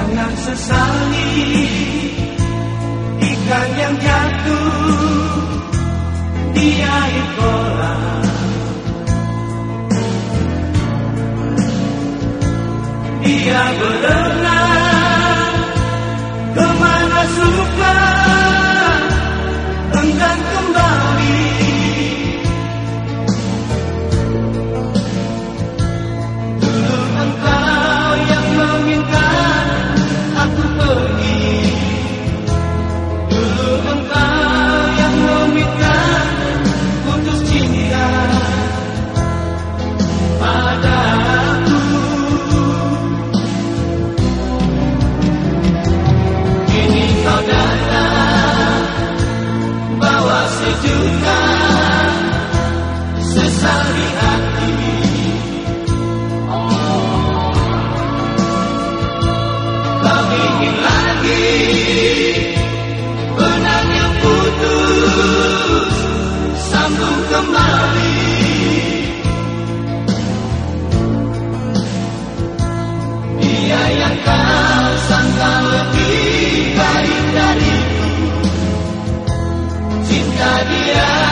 Jangan sesali ikan yang jatuh di air kolam. Dia berlebihan yang kau sangka lebih baik dariku. Cinta dia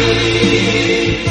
me.